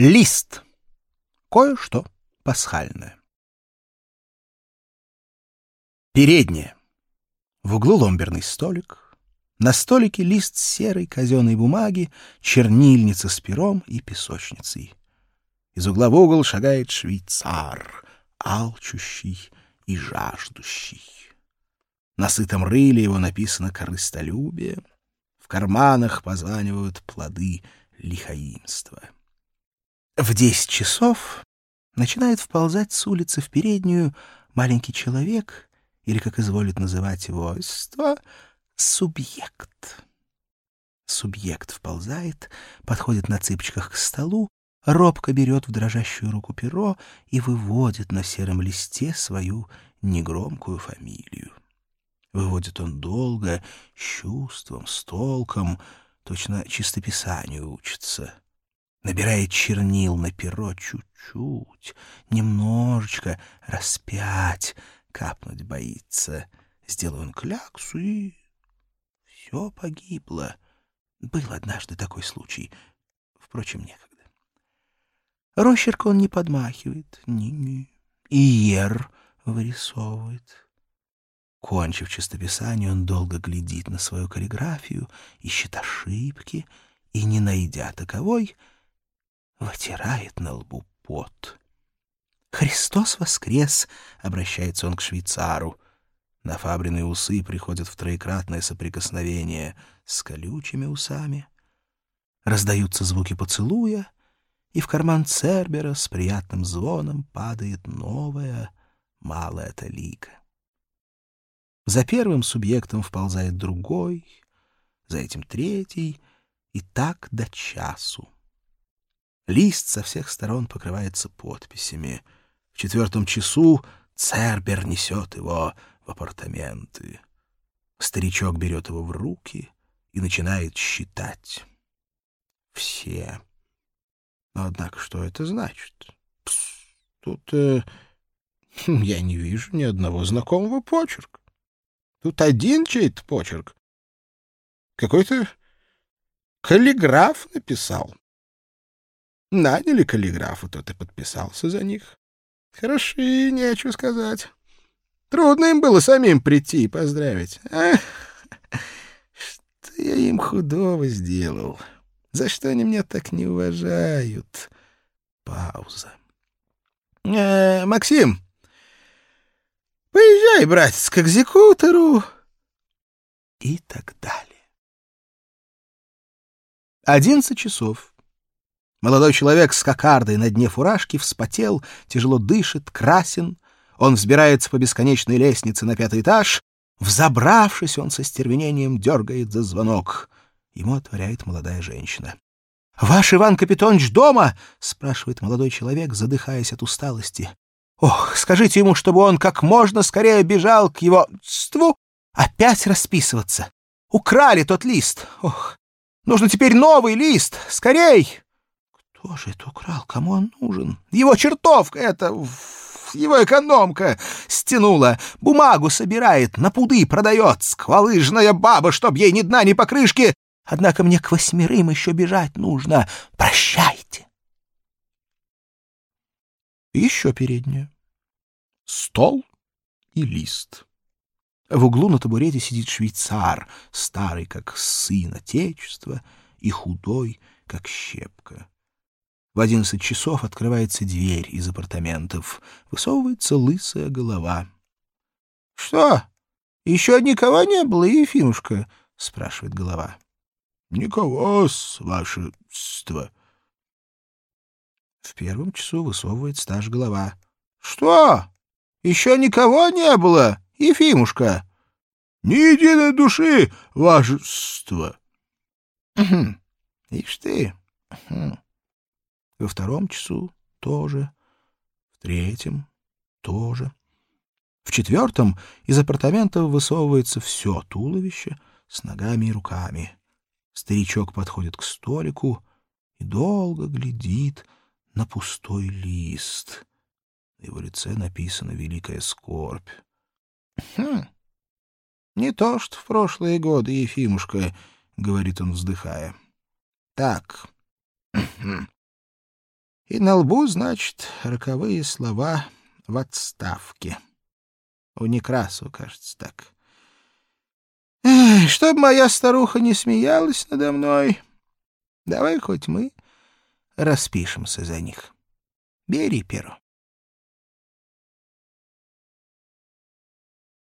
Лист. Кое-что пасхальное. Передняя. В углу ломберный столик. На столике лист серой казенной бумаги, чернильница с пером и песочницей. Из угла в угол шагает швейцар, алчущий и жаждущий. На сытом рыле его написано «корыстолюбие». В карманах позванивают плоды лихаимства. В десять часов начинает вползать с улицы в переднюю маленький человек, или, как изволит называть его, субъект. Субъект вползает, подходит на цыпочках к столу, робко берет в дрожащую руку перо и выводит на сером листе свою негромкую фамилию. Выводит он долго, с чувством, с толком, точно чистописанию учится — набирает чернил на перо чуть-чуть, немножечко, распять, капнуть боится. Сделал он кляксу, и все погибло. Был однажды такой случай. Впрочем, некогда. Рощерк он не подмахивает, ни-ни, и ер вырисовывает. Кончив чистописание, он долго глядит на свою каллиграфию, ищет ошибки, и, не найдя таковой, — вытирает на лбу пот. «Христос воскрес!» — обращается он к швейцару. На фабрины усы приходят в троекратное соприкосновение с колючими усами. Раздаются звуки поцелуя, и в карман Цербера с приятным звоном падает новая малая талика. За первым субъектом вползает другой, за этим третий, и так до часу. Лист со всех сторон покрывается подписями. В четвертом часу Цербер несет его в апартаменты. Старичок берет его в руки и начинает считать. Все. Но, однако, что это значит? Пс, тут э, я не вижу ни одного знакомого почерка. Тут один чей-то почерк. Какой-то каллиграф написал. Наняли каллиграфу, тот и подписался за них. Хороши, нечего сказать. Трудно им было самим прийти и поздравить. Ах, что я им худого сделал? За что они меня так не уважают? Пауза. Э, Максим, поезжай, братец, к экзекутору. И так далее. Одиннадцать часов. Молодой человек с кокардой на дне фуражки вспотел, тяжело дышит, красен. Он взбирается по бесконечной лестнице на пятый этаж. Взобравшись, он со стервенением дергает за звонок. Ему отворяет молодая женщина. — Ваш Иван Капитонович дома? — спрашивает молодой человек, задыхаясь от усталости. — Ох, скажите ему, чтобы он как можно скорее бежал к его ству опять расписываться. Украли тот лист. Ох, нужно теперь новый лист. Скорей! Кто же это украл? Кому он нужен? Его чертовка это, его экономка стянула, бумагу собирает, на пуды продает, сквалыжная баба, чтоб ей ни дна, ни покрышки. Однако мне к восьмерым еще бежать нужно. Прощайте. Еще передняя. Стол и лист. В углу на табурете сидит швейцар, старый, как сын Отечества, и худой, как щепка. В одиннадцать часов открывается дверь из апартаментов. Высовывается лысая голова. — Что, еще никого не было, Ефимушка? — спрашивает голова. — Никого-с, вашество. В первом часу высовывает стаж голова. — Что? Еще никого не было, Ефимушка? — Ни единой души, вашество. — Ишь ты. Во втором часу тоже. В третьем тоже. В четвертом из апартаментов высовывается все туловище с ногами и руками. Старичок подходит к столику и долго глядит на пустой лист. На его лице написана великая скорбь. — Хм, не то что в прошлые годы, Ефимушка, — говорит он, вздыхая. — Так, И на лбу, значит, роковые слова в отставке. У Некрасова, кажется, так. Эх, чтоб моя старуха не смеялась надо мной, давай хоть мы распишемся за них. Бери перо.